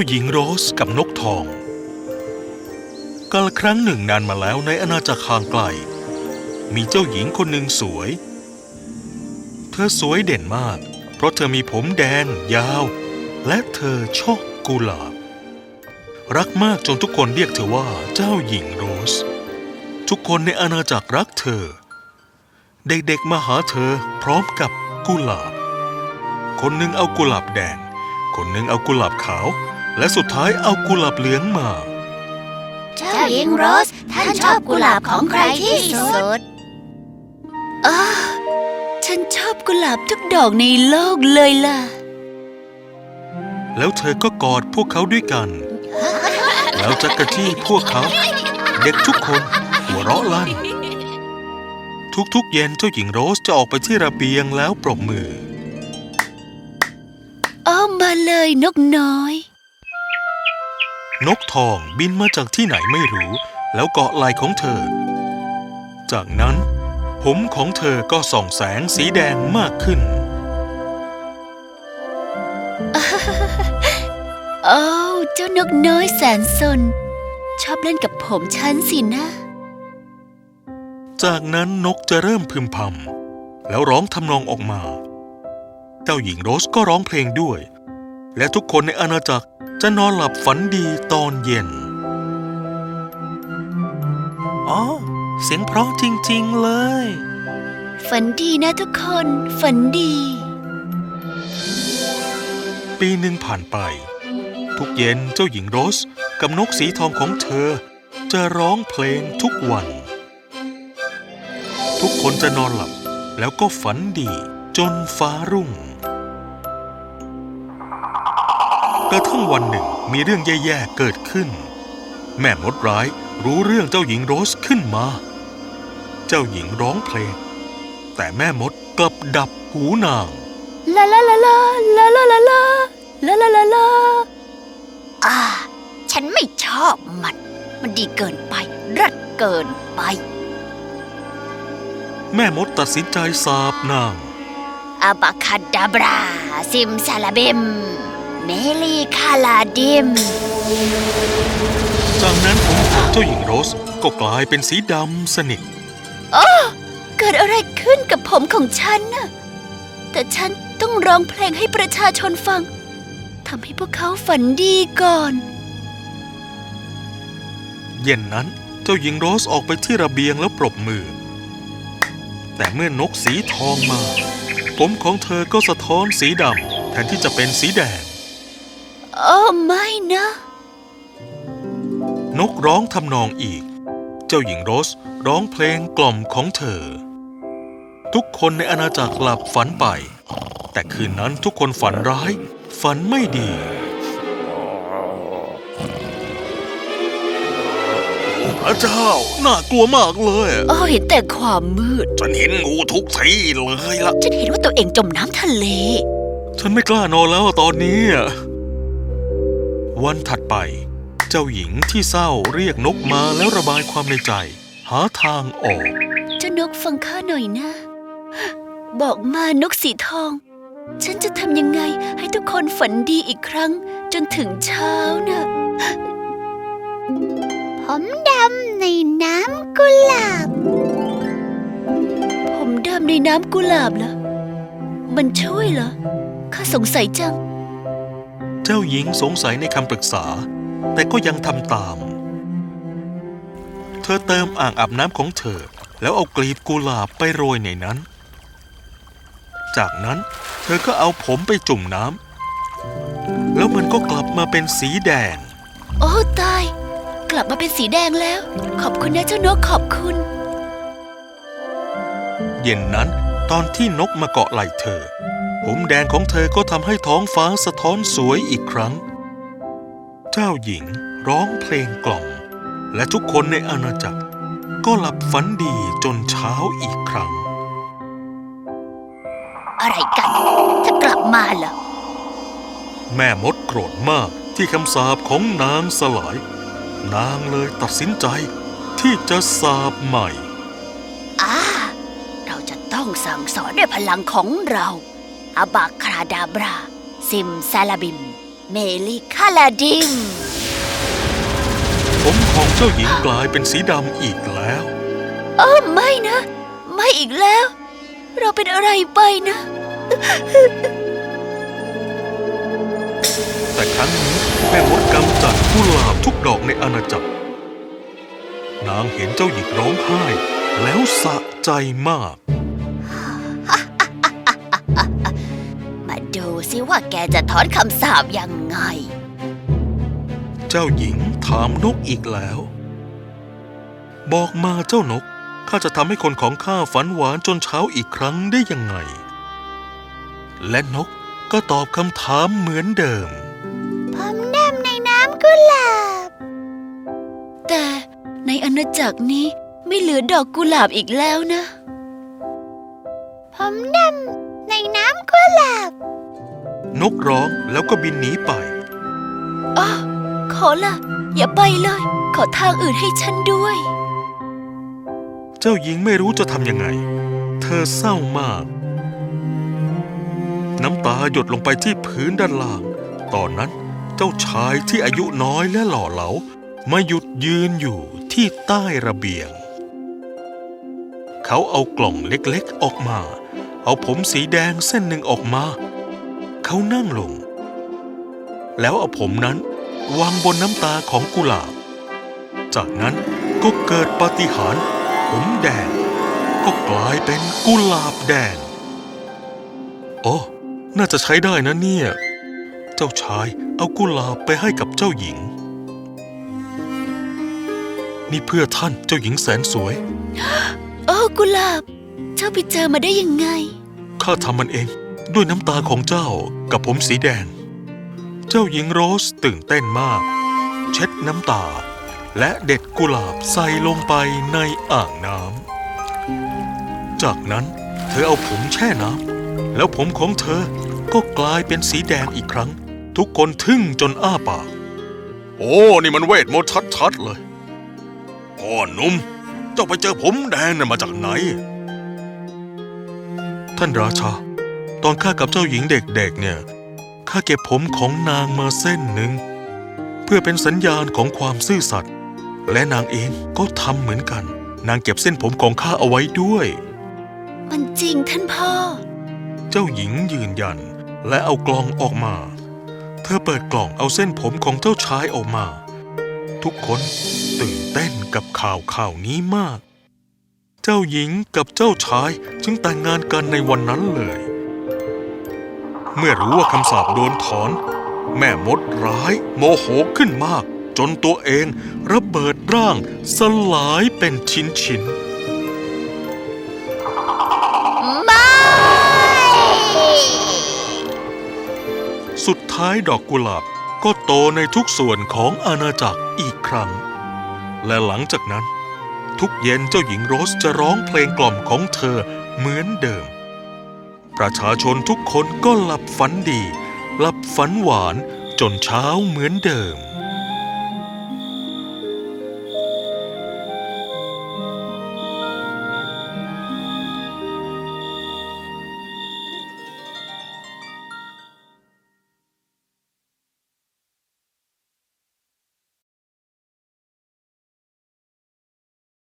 าหญิงโรสกับนกทอง กาลครั้งหนึ่งนานมาแล้วในอาณาจักรห่างไกล มีเจ้าหญิงคนหนึ่งสวย เธอสวยเด่นมาก เพราะเธอมีผมแดงยาว และเธอชอบกุหลาบ รักมากจนทุกคนเรียกเธอว่าเจ้าหญิงโรส ทุกคนในอาณาจักรรักเธอ เด็กๆมาหาเธอพร้อมกับกุหลาบ คนหนึ่งเอากุหลาบแดงคนหนึ่งเอากุหลาบขาว และสุดท้ายเอากุหลาบเหลืองมา เจ้าหญิงโรส ท่านชอบกุหลาบของใครที่สุดอ้าฉันชอบกุหลาบทุกดอกในโลกเลยล่ะ แล้วเธอก็กอดพวกเขาด้วยกัน แล้วจักรจี้พวกเขา เด็กทุกคนหัวเราะลั่น ทุกๆเย็นเจ้าหญิงโรสจะออกไปที่ระเบียงแล้วปรบมือ อ้อมมาเลยนกน้อย นกทองบินมาจากที่ไหนไม่รู้ แล้วเกาะไหล่ของเธอ จากนั้น ผมของเธอก็ส่องแสงสีแดงมากขึ้น โอ้วเจ้านกน้อยแสนสน ชอบเล่นกับผมฉันสินะ จากนั้นนกจะเริ่มพึมพำแล้วร้องทำนองออกมา เจ้าหญิงโรสก็ร้องเพลงด้วย และทุกคนในอาณาจักร จะนอนหลับฝันดีตอนเย็น อ๋อ เสียงเพราะจริง ๆ เลย ฝันดีนะทุกคน ฝันดี ปีหนึ่งผ่านไป ทุกเย็นเจ้าหญิงโรสกับนกสีทองของเธอ จะร้องเพลงทุกวัน ทุกคนจะนอนหลับแล้วก็ฝันดีจนฟ้ารุ่ง กระทั่งวันหนึ่งมีเรื่องแย่ๆเกิดขึ้น แม่มดร้ายรู้เรื่องเจ้าหญิงโรสขึ้นมา เจ้าหญิงร้องเพลง แต่แม่มดกลับดับหูนางลาลาลาลาลาลาลาลาลาลาลาลาอ่าฉันไม่ชอบมัน มันดีเกินไปรัดเกินไป แม่มดตัดสินใจสาบนางอาบาคาดาบรา ซิมซาลาเบม เมลีคาลาดิม จากนั้นผมของเจ้าหญิงโรสก็กลายเป็นสีดำสนิทเกิดอะไรขึ้นกับผมของฉันน่ะ แต่ฉันต้องร้องเพลงให้ประชาชนฟังทำให้พวกเขาฝันดีก่อน เย็นนั้นเจ้าหญิงโรสออกไปที่ระเบียงแล้วปรบมือ แต่เมื่อนกสีทองมา ผมของเธอก็สะท้อนสีดำแทนที่จะเป็นสีแดง โอ้ไม่นะ นกร้องทำนองอีก เจ้าหญิงโรสร้องเพลงกล่อมของเธอ ทุกคนในอาณาจักรหลับฝันไป แต่คืนนั้นทุกคนฝันร้าย ฝันไม่ดีพระเจ้า น่ากลัวมากเลยโอ้เห็นแต่ความมืด ฉันเห็นงูทุกที่เลยละฉันเห็นว่าตัวเองจมน้ำทะเล ฉันไม่กล้านอนแล้วตอนนี้อะ วันถัดไป เจ้าหญิงที่เศร้าเรียกนกมาแล้วระบายความในใจ หาทางออกเจ้านกฟังข้าหน่อยนะ บอกมานกสีทอง ฉันจะทำยังไงให้ทุกคนฝันดีอีกครั้ง จนถึงเช้านะผมดำในน้ำกุหลาบ ผมดำในน้ำกุหลาบเหรอ มันช่วยเหรอ ข้าสงสัยจัง เจ้าหญิงสงสัยในคำปรึกษา แต่ก็ยังทำตาม เธอเติมอ่างอาบน้ำของเธอ แล้วเอากลีบกุหลาบไปโรยในนั้น จากนั้นเธอก็เอาผมไปจุ่มน้ำแล้วมันก็กลับมาเป็นสีแดง โอ้ตาย กลับมาเป็นสีแดงแล้ว ขอบคุณนะเจ้านกขอบคุณ เย็นนั้นตอนที่นกมาเกาะไหล่เธอ ผมแดงของเธอก็ทำให้ท้องฟ้าสะท้อนสวยอีกครั้ง เจ้าหญิงร้องเพลงกล่อมและทุกคนในอาณาจักร ก็หลับฝันดีจนเช้าอีกครั้ง อะไรกันถ้ากลับมาเหรอ แม่มดโกรธมากที่คำสาปของนางสลาย นางเลยตัดสินใจที่จะสาบใหม่อ่าเราจะต้องสั่งสอนด้วยพลังของเรา อาบาคราดาบรา ซิมซาลาบิมเเมลิคาลาดิม ผมของเจ้าหญิงกลายเป็นสีดำอีกแล้วโอ้ไม่นะ ไม่อีกแล้ว เราเป็นอะไรไปนะ แต่ครั้งนี้แม่มดกำจัดกุหลาบทุกดอกในอาณาจักร นางเห็นเจ้าหญิงร้องไห้ แล้วสะใจมาก ว่าแกจะถอนคำสาปยังไง เจ้าหญิงถามนกอีกแล้ว บอกมาเจ้านก ข้าจะทำให้คนของข้าฝันหวานจนเช้าอีกครั้งได้ยังไง และนกก็ตอบคำถามเหมือนเดิม ผมดำในน้ำกุหลาบ แต่ในอาณาจักรนี้ไม่เหลือดอกกุหลาบอีกแล้วนะ ผมดำในน้ำกุหลาบ นกร้องแล้วก็บินหนีไปอ้อขอละอย่าไปเลย ขอทางอื่นให้ฉันด้วย เจ้าหญิงไม่รู้จะทำยังไง เธอเศร้ามาก น้ำตาหยดลงไปที่พื้นด้านล่าง ตอนนั้นเจ้าชายที่อายุน้อยและหล่อเหลามาหยุดยืนอยู่ที่ใต้ระเบียง เขาเอากล่องเล็กๆออกมา เอาผมสีแดงเส้นหนึ่งออกมา เขานั่งลง แล้วเอาผมนั้นวางบนน้ำตาของกุหลาบ จากนั้นก็เกิดปาฏิหาริย์ผมแดง ก็กลายเป็นกุหลาบแดงโอ้น่าจะใช้ได้นะเนี่ย เจ้าชายเอากุหลาบไปให้กับเจ้าหญิง นี่เพื่อท่านเจ้าหญิงแสนสวย โอ้กุหลาบ เจ้าไปเจอมาได้ยังไง ข้าทำมันเอง ด้วยน้ำตาของเจ้ากับผมสีแดง เจ้าหญิงโรสตื่นเต้นมาก เช็ดน้ำตา และเด็ดกุหลาบใส่ลงไปในอ่างน้ำ จากนั้นเธอเอาผมแช่น้ำแล้วผมของเธอก็กลายเป็นสีแดงอีกครั้ง ทุกคนทึ่งจนอ้าปาก โอ้ นี่มันเวทมนต์ชัดๆเลยพ่อหนุ่ม เจ้าไปเจอผมแดงน่ะมาจากไหน ท่านราชา ตอนข้ากับเจ้าหญิงเด็กๆเนี่ยข้าเก็บผมของนางมาเส้นหนึ่ง เพื่อเป็นสัญญาณของความซื่อสัตย์และนางเองก็ทำเหมือนกัน นางเก็บเส้นผมของข้าเอาไว้ด้วย มันจริงท่านพ่อ เจ้าหญิงยืนยันและเอากล่องออกมา เธอเปิดกล่องเอาเส้นผมของเจ้าชายออกมา ทุกคนตื่นเต้นกับข่าวข่าวนี้มาก เจ้าหญิงกับเจ้าชายจึงแต่งงานกันในวันนั้นเลย เมื่อรู้ว่าคำสาปโดนถอน แม่มดร้ายโมโหขึ้นมาก จนตัวเองระเบิดร่างสลายเป็นชิ้นๆไม่สุดท้ายดอกกุหลาบก็โตในทุกส่วนของอาณาจักรอีกครั้ง และหลังจากนั้น ทุกเย็นเจ้าหญิงโรสจะร้องเพลงกล่อมของเธอเหมือนเดิม ประชาชนทุกคนก็หลับฝันดี หลับฝันหวานจนเช้าเหมือนเดิม